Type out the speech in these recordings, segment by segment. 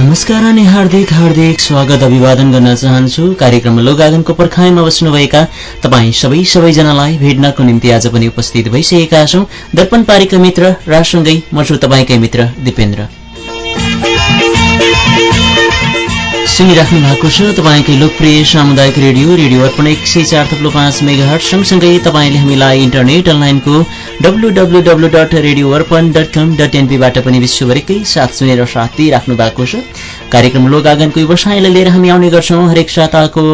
नमस्कार अनि हार्दिक हार्दिक स्वागत अभिवादन गर्न चाहन्छु। कार्यक्रम लोगागनको पर्खाइमा बस्नुभएका तपाईँ सबै सबैजनालाई भेट्नको निम्ति आज पनि उपस्थित भइसकेका छौँ। दर्पण पारीका मित्र रासँगै म छु तपाईँकै मित्र दिपेन्द्र। सुनिराख्नु भएको छ तपाईँकै लोकप्रिय सामुदायिक रेडियो रेडियो अर्पण एक सय चार थप्लो पाँच मेगा हट सँगसँगै तपाईँले हामीलाई इन्टरनेट अनलाइनको W W W dot radio Arpan dot com dot एनपीबाट पनि विश्वभरिकै साथ सुनेर साथ दिइराख्नु भएको छ। कार्यक्रम लोगागनको व्यवसायलाई लिएर हामी आउने गर्छौँ। हरेक साताको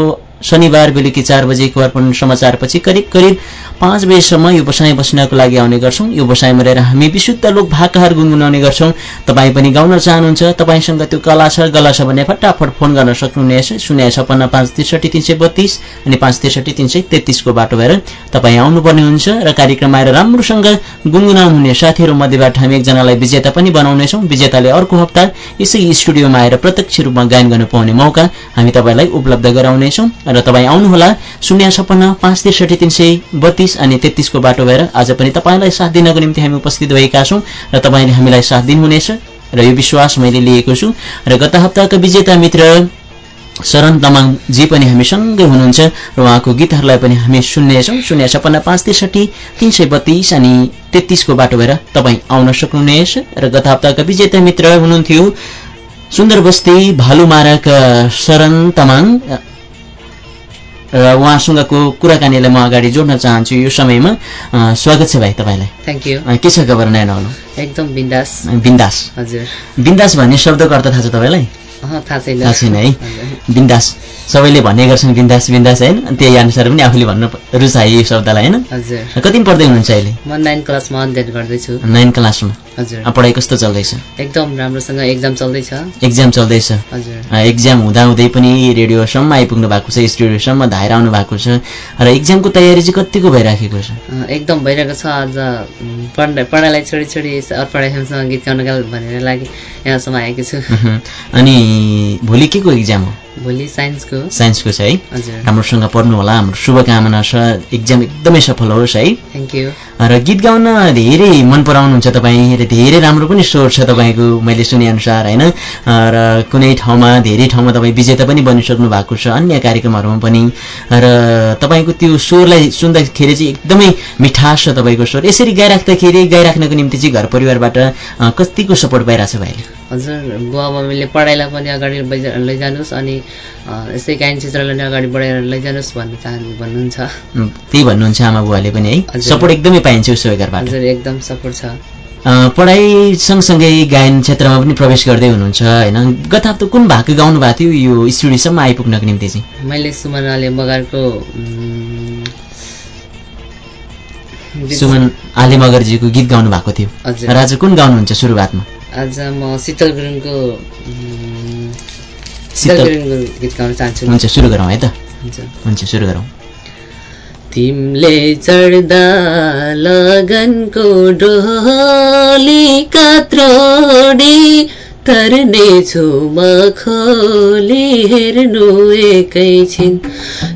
शनिबार बेलुकी चार बजेको अर्पण समाचारपछि करिब करिब पाँच बजीसम्म यो बसाइ बस्नको लागि आउने गर्छौँ। यो बसाइमा रहेर हामी विशुद्ध लोक भाकाहरू गुनगुनाउने गर्छौँ। तपाईँ पनि गाउन चाहनुहुन्छ तपाईँसँग त्यो कला छ गला छ भने फटाफट फोन गर्न सक्नुहुनेछ। शून्य छपन्न पाँच त्रिसठी तिन सय बत्तिस अनि पाँच त्रिसठी तिन सय तेत्तिसको बाटो भएर तपाईँ आउनुपर्ने हुन्छ र कार्यक्रममा आएर राम्रोसँग गुनगुनाउनुहुने साथीहरू मध्येबाट हामी एकजनालाई विजेता पनि बनाउनेछौँ। विजेताले अर्को हप्ता यसै स्टुडियोमा आएर प्रत्यक्ष रूपमा गायन गर्नु पाउने मौका हामी तपाईँलाई उपलब्ध गराउनेछौँ। र तपाईँ आउनुहोला शून्य छप्पन्न पाँच त्रिसठी तिन सय बत्तिस अनि तेत्तिसको बाटो भएर आज पनि तपाईँलाई साथ दिनको निम्ति हामी उपस्थित भएका छौँ र तपाईँले हामीलाई साथ दिनुहुनेछ र यो विश्वास मैले लिएको छु र गत हप्ताका विजेता मित्र शरण तामाङजी पनि हामीसँगै हुनुहुन्छ र उहाँको गीतहरूलाई पनि हामी सुन्नेछौँ। शून्य छपन्न पाँच त्रिसठी तिन सय बत्तिस अनि तेत्तिसको बाटो भएर तपाईँ आउन सक्नुहुनेछ र गत हप्ताका विजेता मित्र हुनुहुन्थ्यो सुन्दर बस्ती भालुमाराका शरण तामाङ। र उहाँसँगको कुराकानीलाई म अगाडि जोड्न चाहन्छु यो समयमा। स्वागत छ भाइ तपाईँलाई। थ्याङ्क यू के छ खबर नयाँ नौलो एकदम बिन्दास। बिन्दास। हजुर। बिन्दास भन्ने शब्दको अर्थ थाहा छ तपाईँलाई? थाहा छैन। है। बिन्दास। सबैले भन्ने गर्छन् बिन्दास बिन्दास होइन त्यही अनुसार पनि आफूले भन्न रुचायो यो शब्दलाई होइन हजुर। कति पढ्दै हुनुहुन्छ अहिले? म नाइन क्लासमा अध्ययन गर्दैछु। नाइन क्लासमा। हजुर। पढाइ कस्तो चल्दैछ? एकदम राम्रोसँग एक्जाम चल्दैछ। एक्जाम चल्दैछ? हजुर। एक्जाम हुँदाहुँदै पनि रेडियोसम्म आइपुग्नु भएको छ स्टुडियोसम्म धाएर आउनु भएको छ। र एक्जामको तयारी चाहिँ कतिको भइराखेको छ? एकदम भइरहेको छ। आज उम्, पढ पढाइलाई छोडी छोडी अर्पण एफएमसँग गीत गाउनका भनेर लागि यहाँसम्म आएको छु। अनि भोलि के को एक्जाम हो? भोलि साइन्सको। साइन्सको छ है। हजुर। राम्रोसँग पढ्नु होला। हाम्रो शुभकामना छ। एक्जाम एकदमै सफल होस् है। थ्याङ्क यू र गीत गाउन धेरै मन पराउनुहुन्छ तपाईँ र धेरै राम्रो पनि स्वर छ तपाईँको मैले सुनेअनुसार होइन? र कुनै ठाउँमा धेरै ठाउँमा तपाईँ विजेता पनि बनिसक्नु भएको छ। अन्य कार्यक्रमहरूमा पनि। र तपाईँको त्यो स्वरलाई सुन्दाखेरि चाहिँ एकदमै मिठास छ तपाईँको स्वर। यसरी गाइराख्दाखेरि गाइराख्नको निम्ति चाहिँ घर परिवारबाट कतिको सपोर्ट पाइरहेको छ भाइले? हजुर बुवा मम्मीले पढाइलाई पनि अगाडि लैजा- लैजानुहोस् अनि यस्तै गायन क्षेत्रलाई पनि अगाडि बढाएर लैजानुहोस् भन्नु चाहनु भन्नुहुन्छ। त्यही भन्नुहुन्छ आमा बुवाले पनि है। सपोर्ट एकदमै पाइन्छ उसो घरबाट हजुर एकदम सपोर्ट छ। पढाइ सँगसँगै गायन क्षेत्रमा पनि प्रवेश गर्दै हुनुहुन्छ होइन? गत हप्ता कुन भाग गाउनु भएको थियो यो स्टुडियोसम्म आइपुग्नको निम्ति चाहिँ? मैले सुमन आले मगरको उम्, गीत- सुमन आले मगरजीको गीत गाउनु भएको थियो। र आज कुन गाउनुहुन्छ सुरुवातमा? आज म शीतल गुरुङको शीतल। गुरुङको गीत गाउन चाहन्छु। हुन्छ सुरु गरौँ है त। हुन्छ। हुन्छ सुरु गरौँ। तिमीले चढ्दा लगनको डोली कात्रोडी तर्नेछु म खोली हेर्नु एकैछिन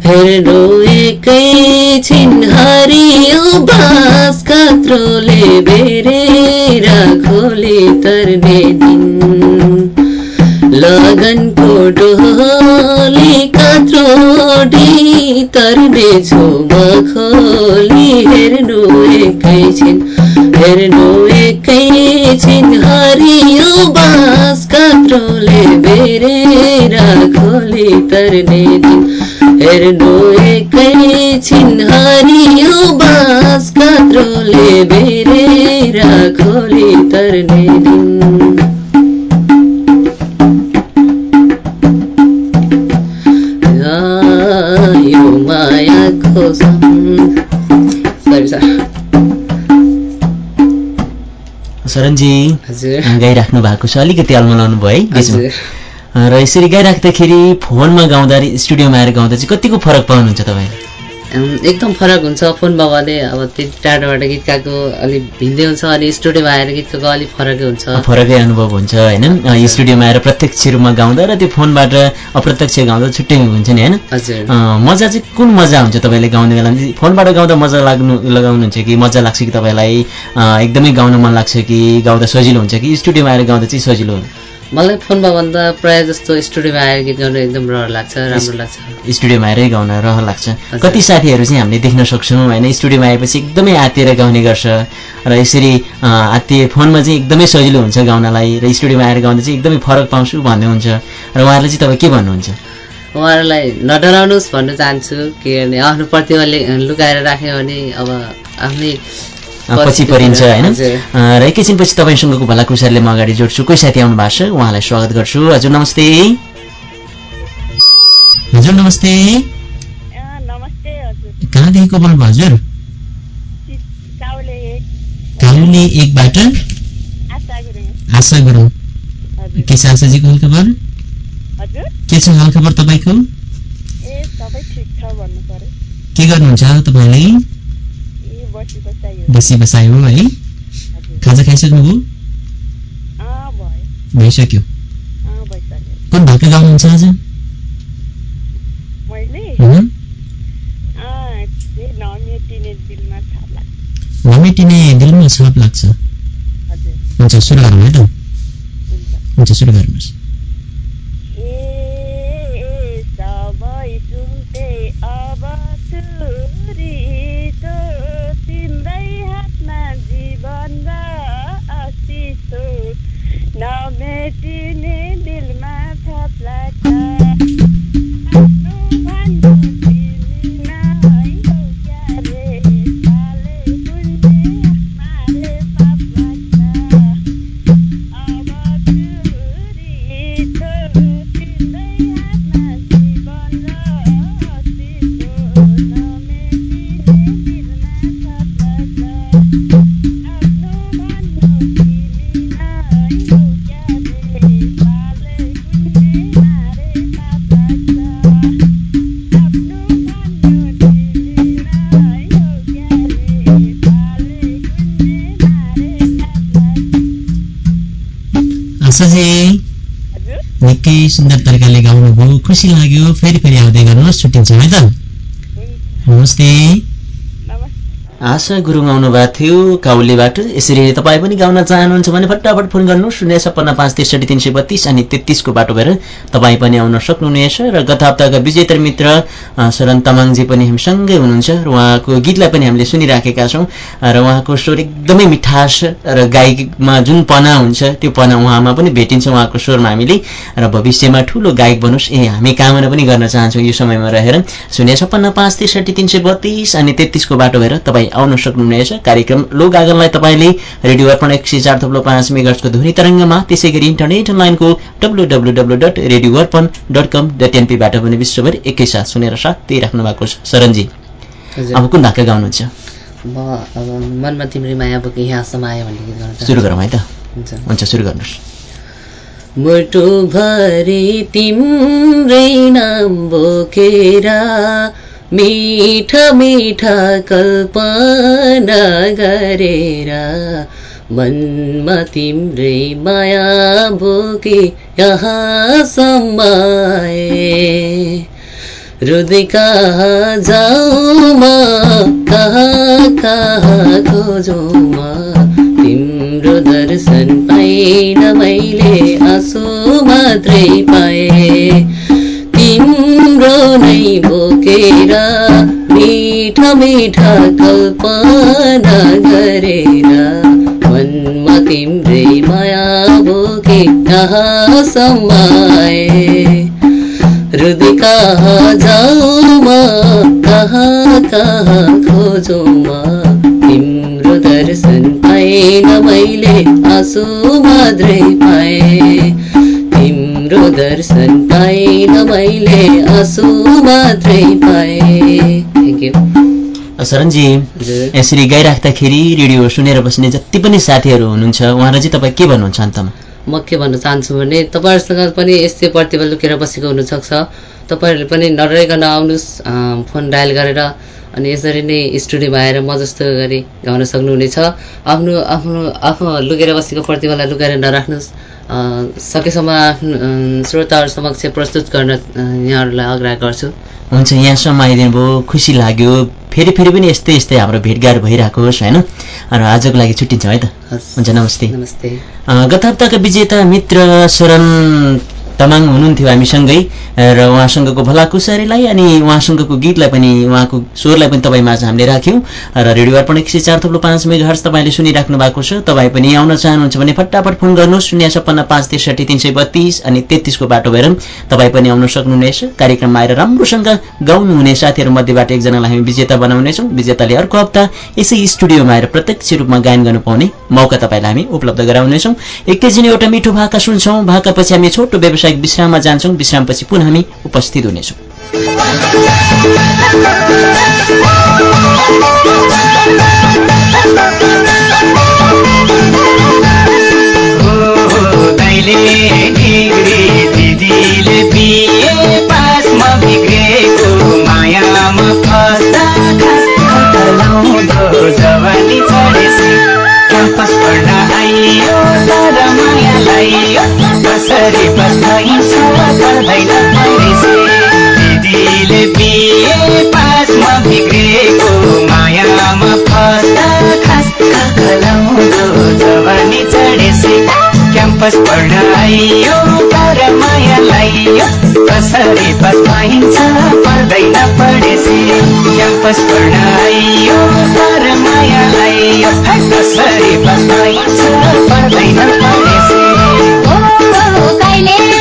हेर्नु एकैछिन हरियो बाँस कात्रोले बेरेर खोली तर्ने दिन। लगनको डोली कात्रोडी तर्नेछु म खोली हेर्नु एकैछिन हेर्नु एकैछिन हरियो बाँस कात्रोले बेरेर खोली तर्ने दिन। हेर्नु एकैछिन हरियो बाँस कात्रोले बेरेर खोली तर्ने दिन। शरणजी गाइराख्नु भएको छ। अलिकति अल्मलाउनु भयो है र यसरी गाइराख्दाखेरि फोनमा गाउँदा स्टुडियोमा आएर गाउँदा चाहिँ कतिको फरक पाउनुहुन्छ तपाईँले एकदम फरक हुन्छ। फोन बाबाले अब त्यति टाढोबाट गीत गाएको अलिक भिन्दै हुन्छ अनि स्टुडियोमा आएर गीत गाएको अलिक फरकै हुन्छ। फरकै अनुभव हुन्छ होइन? स्टुडियोमा आएर प्रत्यक्ष रूपमा गाउँदा र त्यो फोनबाट अप्रत्यक्ष गाउँदा छुट्टै हुन्छ नि होइन? हजुर। मजा चाहिँ कुन मजा हुन्छ तपाईँले गाउने बेलामा? चाहिँ फोनबाट गाउँदा मजा लाग्नु लगाउनुहुन्छ कि मजा लाग्छ कि तपाईँलाई? एकदमै गाउन मन लाग्छ कि गाउँदा सजिलो हुन्छ कि? स्टुडियोमा आएर गाउँदा चाहिँ सजिलो मलाई फोनमा भन्दा प्रायः जस्तो स्टुडियोमा आएर गीत गाउनु एकदम रहर लाग्छ राम्रो लाग्छ। स्टुडियोमा आएरै गाउन रहर लाग्छ। कति साथीहरू चाहिँ हामीले देख्न सक्छौँ होइन? स्टुडियोमा आएपछि एकदमै आत्तिएर गाउने गर्छ। र यसरी आत्तिए फोनमा चाहिँ एकदमै सजिलो हुन्छ गाउनलाई र स्टुडियोमा आएर गाउँदा चाहिँ एकदमै फरक पाउँछु भन्ने हुन्छ र उहाँहरूले चाहिँ तपाईँ के भन्नुहुन्छ? उहाँहरूलाई नडराउनुहोस् भन्न चाहन्छु किनभने आफ्नो प्रतिभाले लुकाएर राख्यो भने अब आफ्नै पछि परिन्छ होइन? र एकैछिनपछि तपाईँसँगको भलाकुसारले म अगाडि जोड्छु। कोही साथी आउनु भएको छ? उहाँलाई स्वागत गर्छु। हजुर नमस्ते। हजुर नमस्ते। नमस्ते हजुर। कहाँदेखि को बोल्नुभयो हजुर? काउले एकबाट आशा गुरुङ। के छ आशाजीको हालखबर? के छ हालखबर तपाईँको? ए सबै ठिक छ भन्नु पर्यो। के गर्नुहुन्छ तपाईँले? बसी बसाइयो बसी बसाइ हो? है खाजा खाइसक्नुभयो अँ भयो भइसक्यो। कुन भाका गाउनुहुन्छ आज? नमेटिने दिलमा छाप लाग्छ। हुन्छ सुरु गरौँ है त। हुन्छ। सुरु गर्नुहोस् आशाजी निकै सुन्दर तरिकाले गाउनुभयो। खुसी लाग्यो। फेरि फेरि आउँदै गर्नुहोस् छुट्टिन्छौँ है त। नमस्ते। आशा गुरुङ आउनुभएको थियो। काउलीबाट यसरी तपाईँ पनि गाउन चाहनुहुन्छ भने फटाफट फोन गर्नु। शून्य छप्पन्न पाँच त्रिसठी तिन सय बत्तिस अनि तेत्तिसको बाटो भएर तपाईँ पनि आउन सक्नुहुनेछ। र गत हप्ताका विजेतर मित्र शरण तामाङजी पनि हामीसँगै हुनुहुन्छ र उहाँको गीतलाई पनि हामीले सुनिराखेका छौँ। र उहाँको स्वर एकदमै मिठास र गायकमा जुन पना हुन्छ त्यो पना उहाँमा पनि भेटिन्छ। उहाँको स्वरमा हामीले र भविष्यमा ठुलो गायक बनोस् ए हामी कामना पनि गर्न चाहन्छौँ यो समयमा रहेर। शून्य छप्पन्न पाँच त्रिसठी तिन सय बत्तिस अनि तेत्तिसको बाटो भएर तपाईँ आउन सक्नुहुनेछ कार्यक्रम लोक आँगनलाई तपाईँले रेडियो अर्पण एक सय चार थप्लो पाँच मेगार्सको ध्वनि तरङ्गमा त्यसै गरी इन्टरनेट अनलाइनको W W W dot radio Arpan dot com dot एनपीबाट पनि विश्वभर एकैसाथ सुनेर साथ दिइराख्नु भएको छ। शरणजी अब कुन भाका गाउनुहुन्छ? म अब मनमा तिम्री माया बोके यहाँसम्म आयो भन्ने गीत गाउन सुरु गरौँ है त? हुन्छ। हुन्छ सुरु गर्नुहोस्। मुटुभरि तिम्रै नाम बोकेर मिठा मिठा कल्पना गरेर मनमा तिम्रै माया बोके यहाँसम्म हृदय कहाँ जाऊ म कहाँ कहाँ खोजौँ म तिम्रो दर्शन पाइन मैले आँसु मात्रै पाए तिम्रो नै बोकेर मिठा मिठा कल्पना गरेर। मनमा तिम्रै माया बोके कहाँसम्म आए हृदय कहाँ जाऊ म कहाँ कहाँ खोजौँ म तिम्रो दर्शन पाएन मैले आँसु मात्रै पाएँ। तिम्रो दर्शन पाएन मैले आँसु मात्रै पाएँ। थ्याङ्क यू शरणजी यसरी गाइराख्दाखेरि रेडियो सुनेर बस्ने जति पनि साथीहरू हुनुहुन्छ उहाँलाई चाहिँ तपाईँ के भन्नुहुन्छ अन्तमा? म के भन्न चाहन्छु भने तपाईँहरूसँग पनि यस्तै प्रतिभा लुकेर बसेको हुनसक्छ। तपाईँहरूले पनि नडराइकन आउनुहोस् फोन डायल गरेर अनि यसरी नै स्टुडियोमा आएर म जस्तो गरी गाउन सक्नुहुनेछ। आफ्नो आफ्नो आफ्नो लुकेर बसेको प्रतिभालाई लुकाएर नराख्नुहोस्। सकेसम्म आफ्नो श्रोताहरू समक्ष प्रस्तुत गर्न यहाँहरूलाई आग्रह गर्छु। हुन्छ यहाँसम्म आइदिनु भयो खुसी लाग्यो। फेरि फेरि पनि यस्तै यस्तै हाम्रो भेटघाट भइरहेको होस् होइन? र आजको लागि छुट्टिन्छौँ है त? हुन्छ नमस्ते। नमस्ते। गत हप्ताका विजेता मित्र शरण तामाङ हुनुहुन्थ्यो हामीसँगै र उहाँसँगको भलाकुसारीलाई अनि उहाँसँगको गीतलाई पनि उहाँको स्वरलाई पनि तपाईँ माझ हामीले राख्यौँ। र रेडियो अर्पण एक सय चार थप्लो पाँच मेगा हर्स तपाईँले सुनिराख्नु भएको छ। तपाईँ पनि आउन चाहनुहुन्छ भने फटाफट फोन गर्नुहोस् शून्य छप्पन्न पाँच त्रिसठी तिन सय बत्तिस अनि तेत्तिसको बाटो भएर तपाईँ पनि आउन सक्नुहुनेछ। कार्यक्रममा आएर राम्रोसँग गाउनुहुने साथीहरू मध्येबाट एकजनालाई हामी विजेता बनाउनेछौँ। विजेताले अर्को हप्ता यसै स्टुडियोमा आएर प्रत्यक्ष रूपमा गायन गर्नु पाउने मौका तपाईँलाई हामी उपलब्ध गराउनेछौँ। एकैछिन एउटा मिठो भाका सुन्छौँ। भाकापछि हामी छोटो व्यावसायिक विश्राममा जान्छौँ। विश्रामपछि पुनः हामी उपस्थित हुनेछौँ। जवानी क्याम्पस पढ्न आइयो तर माया लाइयो कसरी बस्दैछ पर्दैन परेसी दिदीले बिए पासमा बिग्रेको मायामा फस्दा जवानी चढेसी क्याम्पस पढ्न आइयो तर माया लाइयो कसरी बस्पाइन्छ पर्दैन पढेसी क्याम्पस पढ्न आइयो तर माया लाइयो कसरी बस्पाइन्छ पर्दैन पढेसी ¡Eso!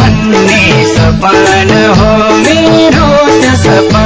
भन्ने सपना हो मेरो सपना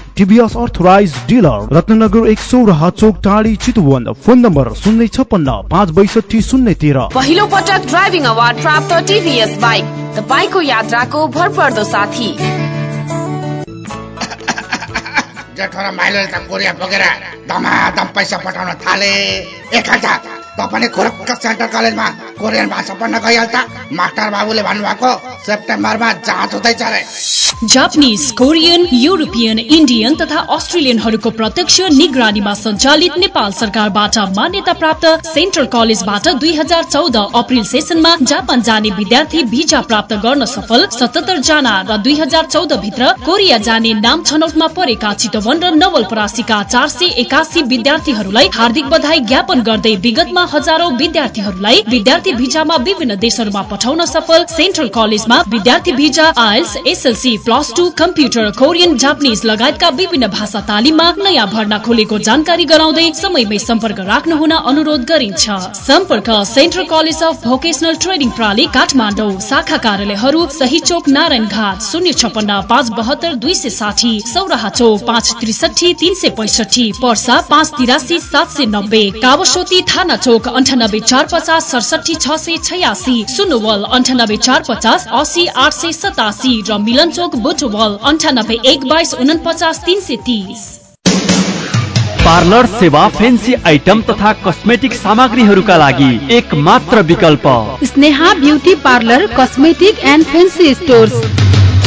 टिभीएस अर्थराइज डिलर रत्नगर एक सौ र चोक टाढी चितुवन फोन नम्बर शून्य छप्पन्न पाँच बैसठी शून्य तेह्र पहिलो पटक ड्राइभिङ अवार्ड प्राप्त टिभीएस बाइक तपाईँको यात्राको भरपर्दो साथी। जेठो र माइलोले त कोरिया बोकेर धमाधम पैसा पठाउन थाले। एक हल्का त पनि खुरक्क सेन्ट्रल कलेजमा कोरियन भाषा पढ्न गइहाल्छ मास्टर बाबुले भन्नुभएको सेप्टेम्बरमा जाँच हुँदैछ अरे जापानिज कोरियन युरोपियन इन्डियन तथा अस्ट्रेलियनहरूको प्रत्यक्ष निगरानीमा सञ्चालित नेपाल सरकारबाट मान्यता प्राप्त सेन्ट्रल कलेजबाट दुई हजार चौध अप्रिल सेसनमा जापान जाने विद्यार्थी भिजा प्राप्त गर्न सफल सतहत्तर जना र दुई हजार चौध भित्र कोरिया जाने नाम छनौटमा परेका चितवन र नवलपरासीका चार सय एकासी विद्यार्थीहरूलाई हार्दिक बधाई ज्ञापन गर्दै विगतमा हजारौं विद्यार्थीहरूलाई विद्यार्थी भिजामा विभिन्न देशहरूमा पठाउन सफल। सेन्ट्रल कलेजमा विद्यार्थी visa IELTS SLC plus two computer Korean Japanese लगायतका विभिन्न भाषा तालिममा नयाँ भर्ना खोलेको जानकारी गराउँदै समयमै सम्पर्क राख्नु हुन अनुरोध गरिन्छ। सम्पर्क central college of vocational training प्रणाली काठमाडौँ शाखा कार्यालयहरू सही चोक नारायण घाट शून्य छपन्न पाँच बहत्तर दुई सय साठी सौराहा चौक पाँच त्रिसठी तीन सय पैसठी पर्सा पाँच तिरासी सात सय नब्बे कावस्वती थाना अन्ठानब्बे चार पचास सडसठी छ सय छयासी सुनोवल अन्ठानब्बे चार पचास असी आठ सय सतासी र मिलन चोक बुटवल अन्ठानब्बे एक बाइस उनपचास तिन सय तिस। पार्लर सेवा फेन्सी आइटम तथा कस्मेटिक सामग्रीहरूका लागि एक मात्र विकल्प। Sneha beauty parlour cosmetic and fancy stores.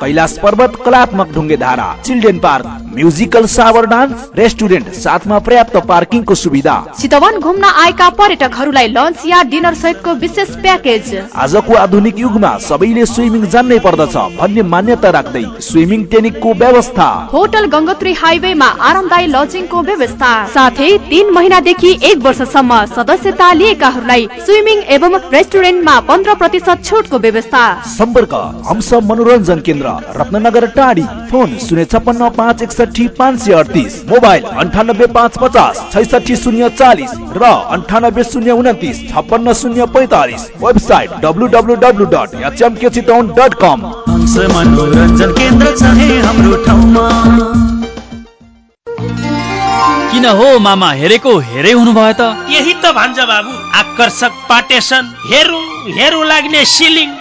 Kailash पर्वत कलात्मक ढुङ्गे धारा children park musical shower dance restaurant साथमा पर्याप्त पार्किङको सुविधा। चितवन घुम्न आएका पर्यटकहरूलाई लन्च या डिनर सहितको विशेष प्याकेज। आजको आधुनिक युगमा सबैले स्विमिङ जान्नै पर्दछ भन्ने मान्यता राख्दै स्विमिङ टेनिकको व्यवस्था। होटल गङ्गोत्री हाइवेमा आरामदायी लजिङको व्यवस्था। साथै तीन महिनादेखि एक वर्षसम्म सदस्यता लिएकाहरूलाई स्विमिङ एवं रेस्टुरेन्टमा पन्ध्र प्रतिशत छुटको व्यवस्था। सम्पर्क हंस मनोरञ्जन केन्द्र रत्नगर टाढी। फोन शून्य छप्पन्न पाँच एकसठी पाँच सय अडतिस। मोबाइल अन्ठानब्बे पाँच पचास छैसठी शून्य चालिस र अन्ठानब्बे शून्य उन्तिस छप्पन्न शून्य पैँतालिस। Website W W W dot HMK Chitwan dot com. Hans मनोरञ्जन केन्द्र छ है हाम्रो ठाउँमा। किन हो मामा हेरेको हेरे हुनुभयो त? यही त भन्छ बाबु। आकर्षक पाटेसन। हेरौँ हेरौँ लाग्ने सिलिङ।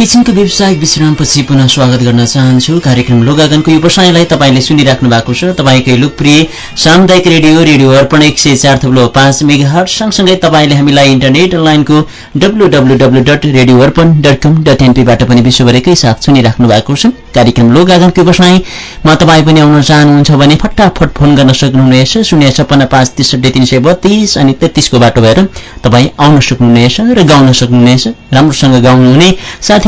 एकैछिनको व्यावसायिक विश्रामपछि पुनः स्वागत गर्न चाहन्छु। कार्यक्रम लोगागनको व्यवसायलाई तपाईँले सुनिराख्नु भएको छ। तपाईँकै लोकप्रिय सामुदायिक रेडियो रेडियो अर्पण एक सय चार थप्लो पाँच मेगा सँगसँगै तपाईँले हामीलाई इन्टरनेट अनलाइनको W W W dot radio Arpan dot com dot एनपीबाट पनि विश्वभरिकै साथ सुनिराख्नु भएको छ। कार्यक्रम लोगागनको व्यवसायमा तपाईँ पनि आउन चाहनुहुन्छ भने फटाफट फोन गर्न सक्नुहुनेछ। शून्य छप्पन्न पाँच त्रिसठी तिन सय बत्तीस अनि तेत्तिसको बाटो भएर तपाईँ आउन सक्नुहुनेछ र गाउन सक्नुहुनेछ। राम्रोसँग गाउनुहुने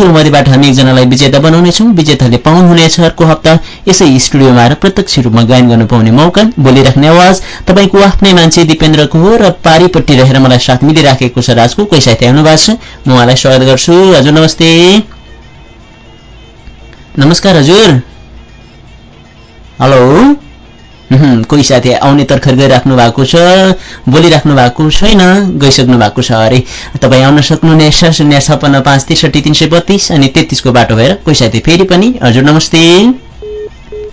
साथीहरू मध्येबाट हामी एकजनालाई विजेता बनाउनेछौँ। विजेताले पाउनुहुनेछ अर्को हप्ता। यसै स्टुडियोमा आएर प्रत्यक्ष रूपमा गायन गर्न पाउने मौका बोलिराख्ने आवाज। तपाईँको आफ्नै मान्छे दिपेन्द्रको हो र पारिपट्टि रहेर मलाई साथ मिलिराखेको छ राजको कोही साथी आउनु भएको छ? म उहाँलाई स्वागत गर्छु। हजुर नमस्ते। नमस्कार हजुर। हेलो। कोही साथी आउने तर्खर गइराख्नु भएको छ बोलिराख्नु भएको छैन गइसक्नु भएको छ। अरे तपाईँ आउन सक्नुहुनेछ शून्य छपन्न पाँच त्रिसठी तिन सय बत्तिस अनि तेत्तिसको बाटो भएर कोही साथी फेरि पनि हजुर नमस्ते।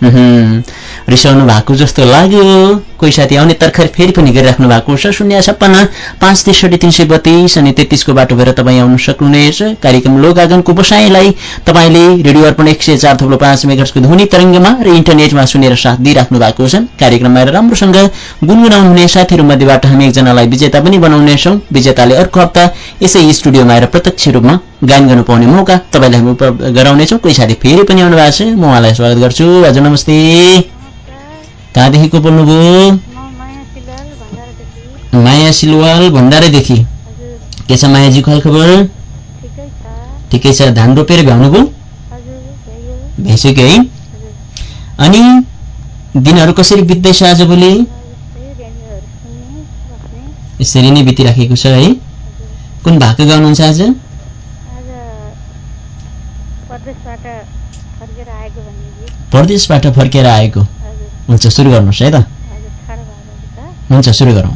रिसाउनु भएको जस्तो लाग्यो। कोही साथी आउने तर्खर फेरि पनि गरिराख्नु भएको छ। शून्य छप्पन्न पाँच त्रिसठी तिन सय बत्तिस अनि तेत्तिसको बाटो भएर तपाईँ आउन सक्नुहुनेछ। कार्यक्रम लोगागनको बसाइलाई तपाईँले रेडियो अर्पण एक सय चार थप्लो पाँच मेगर्सको ध्वनि तरङ्गमा र इन्टरनेटमा सुनेर साथ दिइराख्नु भएको छ कार्यक्रममा राम्रोसँग गुनगुनाउनु हुने साथीहरू मध्येबाट हामी एकजनालाई विजेता पनि बनाउनेछौँ। विजेताले अर्को हप्ता यसै स्टुडियोमा आएर प्रत्यक्ष रूपमा गायन गर्नु पाउने मौका तपाईँलाई हामी गराउनेछौँ। कोही साथी फेरि पनि आउनु भएको छ। म उहाँलाई स्वागत गर्छु। हजुर नमस्ते। कहाँदेखि को बोल्नुभयो? माया सिलवाल भण्डारैदेखि। के छ मायाजीको हालखबर? ठिकै छ। धान रोपेर भ्याउनुभयो? भ्याइसक्यो है। अनि दिनहरू कसरी बित्दैछ आजभोलि यसरी नै बितिराखेको छ है। कुन भाका गाउनुहुन्छ आज? परदेशबाट फर्केर आएको। हुन्छ सुरु गर्नुहोस् है त। हुन्छ सुरु गरौँ।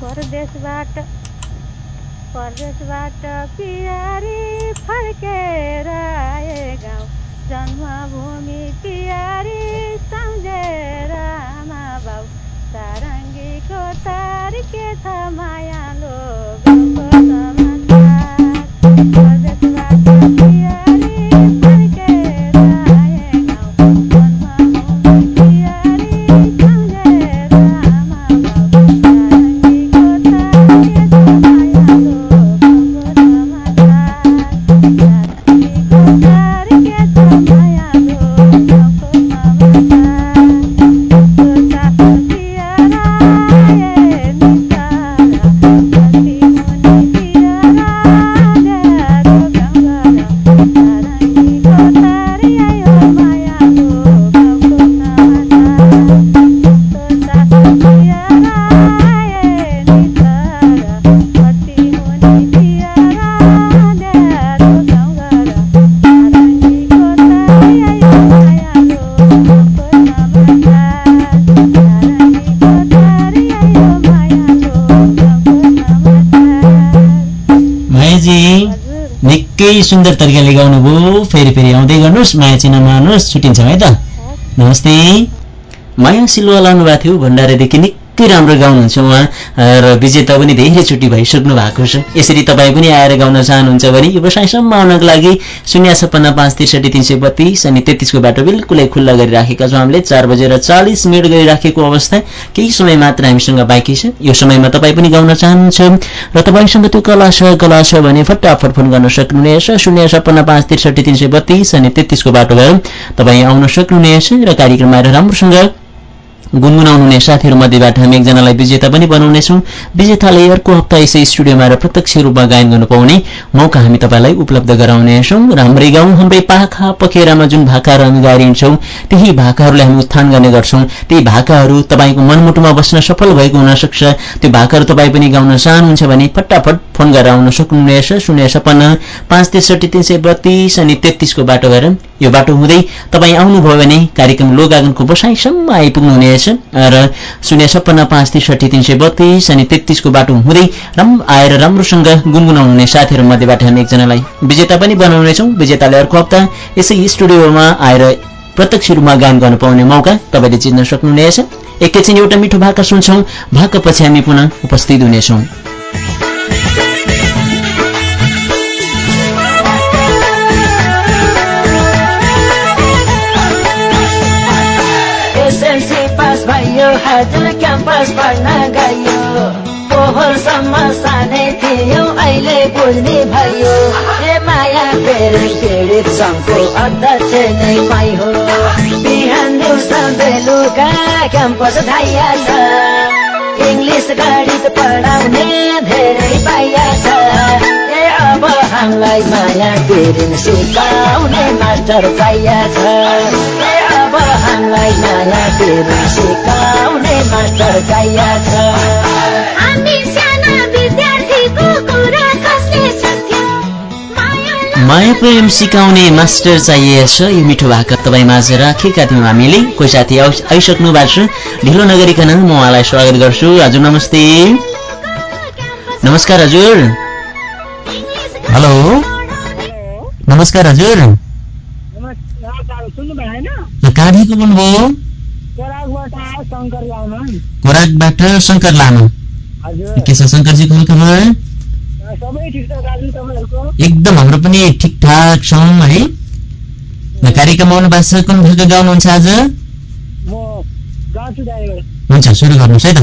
परदेशबाट परदेशबाट पियारी फर्केर आए गाउँ जन्मभूमि पियारी सम्झेर आमा बाउ सारङ्गीको तार के छ मायालो गाउँको समाचार। सुन्दर तरिकाले गाउनुभयो फेरि फेरि आउँदै गर्नुहोस् माया चिन्न नमार्नुहोस् छुट्टिन्छौँ है त। नमस्ते। माया सिलुवा लानु भएको थियो भण्डारेदेखि अति राम्रो गाउनुहुन्छ उहाँ र विजेता पनि धेरैचोटि भइसक्नु भएको छ। यसरी तपाईँ पनि आएर गाउन चाहनुहुन्छ भने व्यवसायसम्म आउनको लागि शून्य छप्पन्न पाँच त्रिसठी तिन सय बत्तिस अनि तेत्तिसको बाटो बिल्कुलै खुल्ला गरिराखेका छौँ। हामीले चार बजेर चालिस मिनट गरिराखेको अवस्था केही समय मात्र हामीसँग बाँकी छ। यो समयमा तपाईँ पनि गाउन चाहनुहुन्छ। र तपाईँसँग त्यो कला छ कला छ भने फटाफट फोन गर्न सक्नुहुनेछ। शून्य छप्पन्न पाँच त्रिसठी तिन सय बत्तिस अनि तेत्तिसको बाटो भएर तपाईँ आउन सक्नुहुनेछ र कार्यक्रममा आएर राम्रोसँग गुनगुनाउनु हुने साथीहरू मध्येबाट हामी एकजनालाई विजेता पनि बनाउनेछौँ। विजेताले अर्को हप्ता यसै स्टुडियोमा आएर प्रत्यक्ष रूपमा गायन गर्नु पाउने मौका हामी तपाईँलाई उपलब्ध गराउनेछौँ। र हाम्रै गाउँ हाम्रै पाखा पखेरामा जुन भाकाहरू हामी गाइरहन्छौँ त्यही भाकाहरूलाई हामी उत्थान गर्ने गर्छौँ। त्यही भाकाहरू तपाईँको मनमुटुमा बस्न सफल भएको हुनसक्छ। त्यो भाकाहरू तपाईँ पनि गाउन चाहनुहुन्छ भने फटाफट फोन गरेर आउन सक्नुहुनेछ। शून्य छप्पन्न पाँच त्रिसठी तिन सय बत्तिस अनि तेत्तिसको बाटो भएर यो बाटो हुँदै तपाईँ आउनुभयो भने कार्यक्रम लोगागनको बसाइसम्म आइपुग्नुहुनेछ। र शून्य छप्पन्न पाँच त्रिसठी तिन सय बत्तिस अनि तेत्तिसको बाटो हुँदै राम आएर राम्रोसँग गुनगुनाउनु हुने साथीहरू मध्येबाट हामी एकजनालाई विजेता पनि बनाउनेछौँ। विजेताले अर्को हप्ता यसै स्टुडियोमा आएर प्रत्यक्ष रूपमा गान गर्न पाउने मौका तपाईँले चिन्न सक्नुहुनेछ। एकैछिन एउटा मिठो भाका सुन्छौँ। भाका पछि हामी पुनः उपस्थित हुनेछौँ। हजुर क्याम्पस पढ्न गयो। पोहोरसम्म सानै थियो अहिले बुझ्ने भयो। ए माया फेरि पीडित सङ्घको अध्यक्ष नै पाइ हो। बिहान दिउँसो बेलुका क्याम्पस धाइया छ। इङ्ग्लिस गणित पढाउने धेरै पाइया छ। ए अब हामीलाई माया पिरिन सिकाउने मास्टर पाइया छ। ए अब हामीलाई माया पिरिन सिकाउने छ। हामी साना विद्यार्थीको कुरा कसले सक्थ्यो माया प्रेम सिकाउने मास्टर चाहिएछ यो मिठो भाका तपाईँ माझ राखेका थियौँ हामीले। कोही साथी आइसक्नु भएको छ। ढिलो नगरिकन म उहाँलाई स्वागत गर्छु। हजुर नमस्ते। नमस्कार हजुर। हेलो। नमस्कार हजुर। सुन्नु भएन कहाँदेखिको बोल्नुभयो? खोराकबाट शङ्कर लामा। के छ शङ्करजीको तपाईँहरूको? एकदम हाम्रो पनि ठिकठाक छौँ है। कार्यक्रम आउनु भएको छ कुन भाका गाउनुहुन्छ आज? हुन्छ सुरु गर्नुहोस् है त।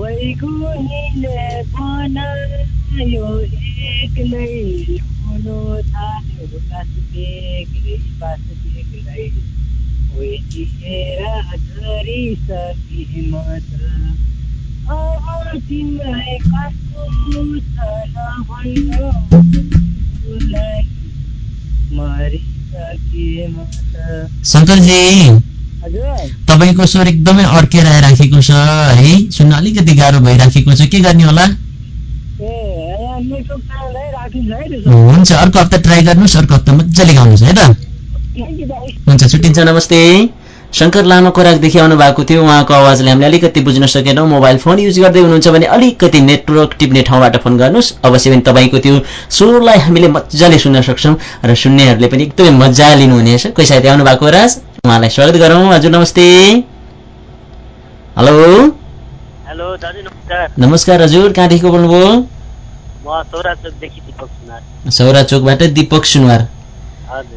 बैगुनीले बनायो एक्लै हुनु थाल्यो बास बेग्लै बास बेग्लै झरिसके म त कसको छ शङ्करजी तपाईँको स्वर एकदमै अड्केर आइराखेको छ है? सुन्न अलिकति गाह्रो भइराखेको छ। के गर्ने होला? हुन्छ अर्को हप्ता ट्राई गर्नुहोस् अर्को हप्ता मजाले गाउनुहोस् है त? हुन्छ छुट्टिन्छ नमस्ते। शङ्कर लामा खोराकदेखि आउनु भएको थियो। उहाँको आवाजले हामीले अलिकति बुझ्न सकेनौँ। मोबाइल फोन युज गर्दै हुनुहुन्छ भने अलिकति नेटवर्क टिप्ने ठाउँबाट फोन गर्नुहोस्। अवश्य पनि तपाईँको त्यो स्वरलाई हामीले मजाले सुन्न सक्छौँ र सुन्नेहरूले पनि एकदमै मजा लिनुहुनेछ। कोही साथी आउनु भएको राज? उहाँलाई स्वागत गरौँ। हजुर नमस्ते। हेलो। हेलो दाजु नमस्कार। नमस्कार हजुर। कहाँदेखिको बोल्नुभयो? सौरा चोकबाट दिपक सुनवार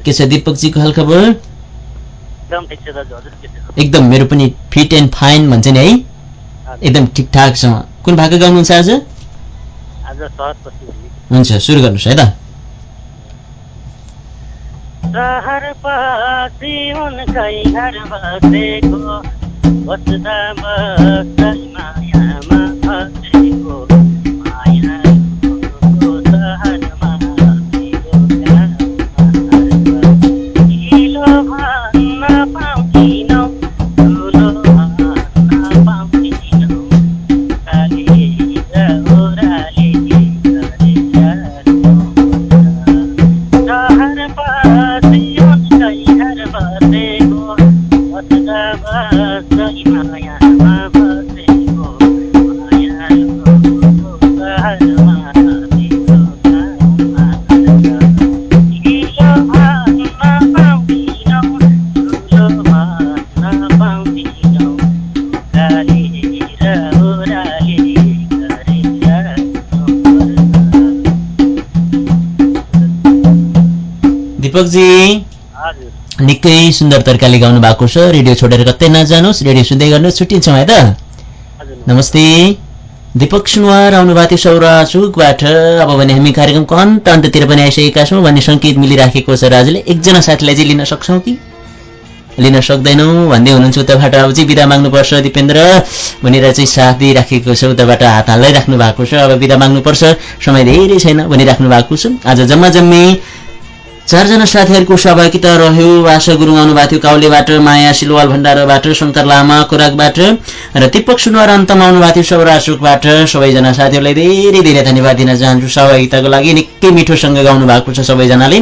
के छ दिपकजीको हालखबर? एकदम मेरो पनि फिट एन्ड फाइन भन्छ नि है। एकदम ठिकठाक छ कुन भाका गाउनुहुन्छ आज? हुन्छ सुरु गर्नुहोस् है त। बस्दा निकै सुन्दर तरिकाले गाउनु भएको छ। रेडियो छोडेर कतै नजानुहोस्। रेडियो सुन्दै गर्नुहोस्। छुट्टिन्छौँ है त नमस्ते। दिपक सुनवार आउनुभएको थियो सौरा चुकबाट अब भने हामी कार्यक्रमको अन्त अन्ततिर पनि आइसकेका छौँ भन्ने सङ्केत मिलिराखेको छ राजुले। एकजना साथीलाई चाहिँ लिन सक्छौँ कि? लिन सक्दैनौँ भन्दै हुनुहुन्छ उताबाट अब चाहिँ बिदा माग्नुपर्छ दिपेन्द्र। भनेर चाहिँ साथ दिइराखेको छ उताबाट हात हाल्दै राख्नु भएको छ। अब बिदा माग्नुपर्छ। समय धेरै छैन भनिराख्नु भएको छ। आज जम्मा जम्मी चारजना साथीहरूको सहभागिता रह्यो। आशा गुरुङ आउनुभएको थियो काउलेबाट माया सिलवाल भण्डारबाट शङ्कर लामा कोराकबाट र दिपक सुनवार अन्तमा आउनुभएको थियो सौरासुकबाट सबैजना साथीहरूलाई धेरै धेरै धन्यवाद दिन चाहन्छु। सहभागिताको लागि निकै मिठोसँग गाउनु भएको छ सबैजनाले।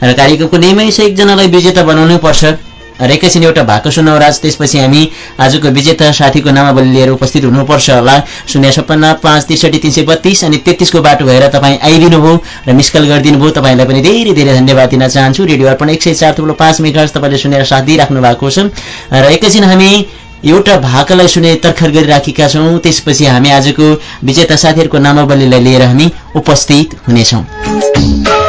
र कार्यक्रमको नियमै छ एकजनालाई विजेता बनाउनै पर्छ। र एकैछिन एउटा भएको सुनाउ राज त्यसपछि हामी आजको विजेता साथीको नामावली लिएर उपस्थित हुनुपर्छ होला। शून्य छप्पन्न पाँच त्रिसठी तिन सय बत्तिस अनि तेत्तिसको बाटो भएर तपाईँ आइदिनु भयो र मिसकल गरिदिनु भयो तपाईँलाई पनि धेरै धेरै धन्यवाद दिन चाहन्छु। रेडियो अर्पण एक सय चार थुप्रो पाँच मेगाज तपाईँले सुनेर साथ दिइराख्नु भएको छ। र एकैछिन हामी एउटा भाकालाई सुने तर्खर गरिराखेका छौँ। त्यसपछि हामी आजको विजेता साथीहरूको नामावलीलाई लिएर हामी उपस्थित हुनेछौँ।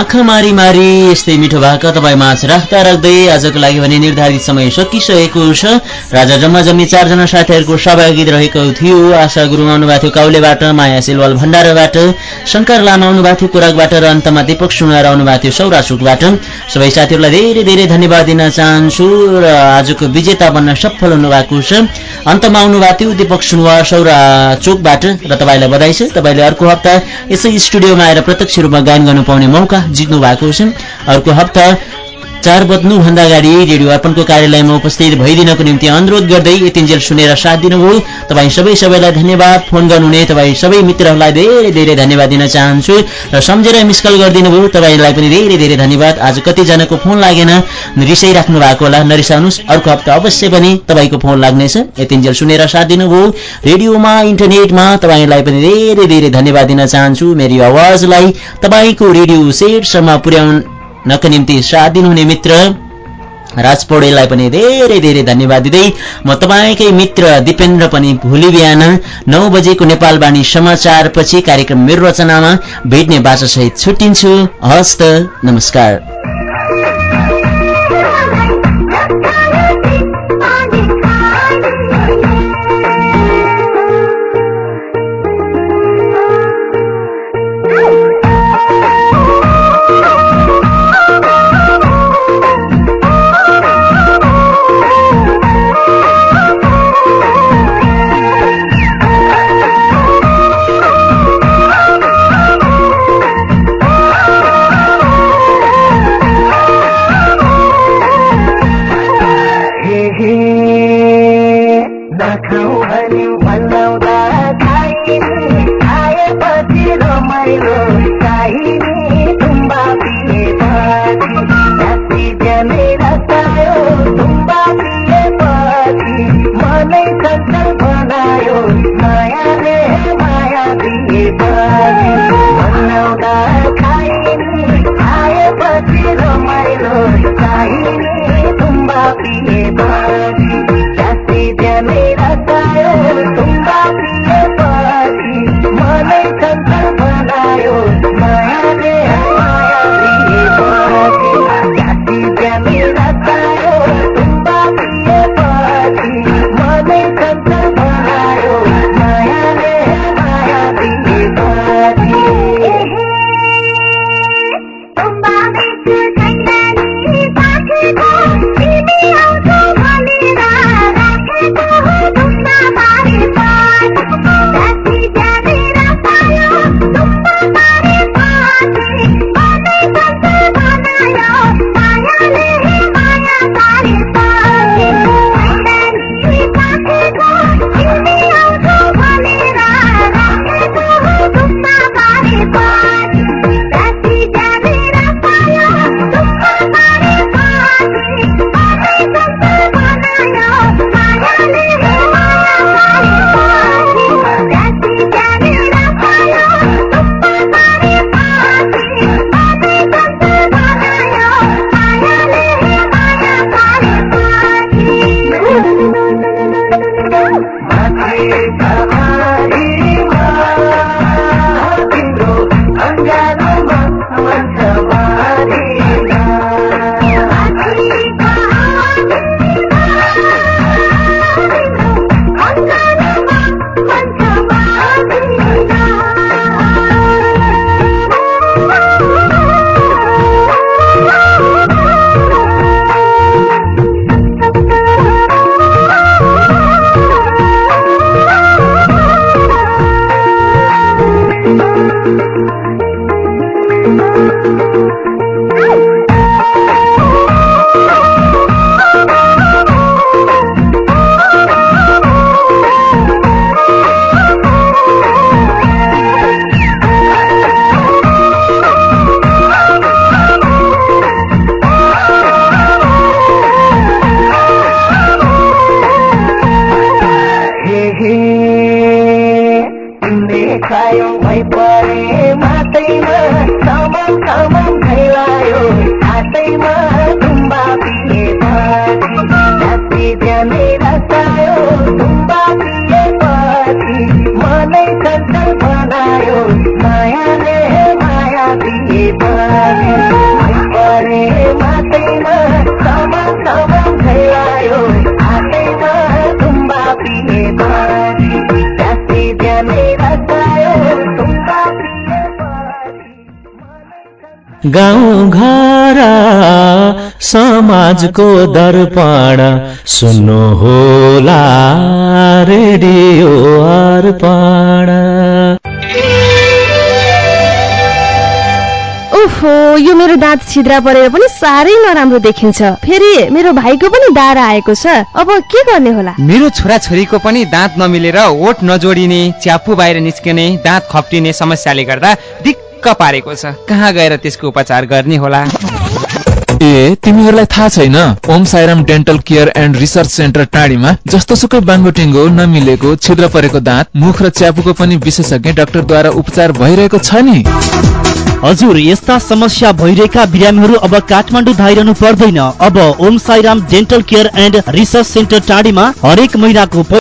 आँखा मारी मारी यस्तै मिठो भाका तपाईँ माझ राख्दा राख्दै आजको लागि भने निर्धारित समय सकिसकेको छ। राजा जम्मा जम्मी चारजना साथीहरूको सहभागी रहेको थियो। आशा गुरुङ आउनुभएको थियो काउलेबाट माया सिलवाल भण्डाराबाट। शङ्कर लामा आउनुभएको थियो कुराकबाट र अन्तमा दिपक सुनार आउनुभएको थियो सौरासुकबाट सबै साथीहरूलाई धेरै धेरै धन्यवाद दिन चाहन्छु र आजको विजेता बन्न सफल हुनुभएको छ। अन्तमा आउनुभएको थियो दिपक सुनवार सौरा चोकबाट र तपाईँलाई बधाई छ। तपाईँले अर्को हप्ता यसै स्टुडियोमा आएर प्रत्यक्ष रूपमा गायन गर्नु पाउने मौका जित्नु भएको छ। अर्को हप्ता चार बज्नुभन्दा अगाडि रेडियो अर्पणको कार्यालयमा उपस्थित भइदिनको निम्ति अनुरोध गर्दै यतिन्जेल सुनेर साथ दिनुभयो। तपाईँ सबै सबैलाई धन्यवाद। फोन गर्नुहुने तपाईँ सबै मित्रहरूलाई धेरै धेरै धन्यवाद दिन चाहन्छु। र सम्झेर मिसकल गरिदिनु भयो तपाईँलाई पनि धेरै धेरै धन्यवाद। आज कतिजनाको फोन लागेन। रिसाइराख्नु भएको होला। नरिसाउनुहोस्। अर्को हप्ता अवश्य पनि तपाईँको फोन लाग्नेछ यतिन्जेल सुनेर साथ दिनुभयो। रेडियोमा इन्टरनेटमा तपाईँलाई पनि धेरै धेरै धन्यवाद दिन चाहन्छु। मेरो आवाजलाई तपाईँको रेडियो सेटसम्म पुर्याउनको निम्ति साथ दिनुहुने मित्र राज पौडेललाई पनि धेरै धेरै धन्यवाद दिँदै म तपाईँकै मित्र दिपेन्द्र पनि भोलि बिहान नौ बजेको नेपालवाणी समाचारपछि कार्यक्रम मेरो रचनामा भेट्ने बाचासहित छुट्टिन्छु। हस्त नमस्कार। गाउँ घर समाजको दर्पण। सुन्नु होला रेडियो अर्पण। ओहो यो मेरो दाँत छिद्रा परेर पनि साह्रै नराम्रो देखिन्छ। फेरि मेरो भाइको पनि दारा आएको छ। अब के गर्ने होला? मेरो छोराछोरीको पनि दाँत नमिलेर ओठ नजोडिने च्यापु बाहिर निस्किने दाँत खप्टिने समस्याले गर्दा दिक्क पारेको छ। कहाँ गएर त्यसको उपचार गर्ने होला? ए तिमीहरूलाई थाहा छैन? Om Sairam dental care and research centre टाढीमा जस्तो सुकै बाङ्गोटिङ्गो नमिलेको छिद्र परेको दाँत मुख र च्यापुको पनि विशेषज्ञ डाक्टरद्वारा उपचार भइरहेको छ नि। हजुर यस्ता समस्या भइरहेका बिरामीहरू अब काठमाडौँ धाइरहनु पर्दैन। अब Om Sairam dental care and research centre टाढीमा हरेक महिनाको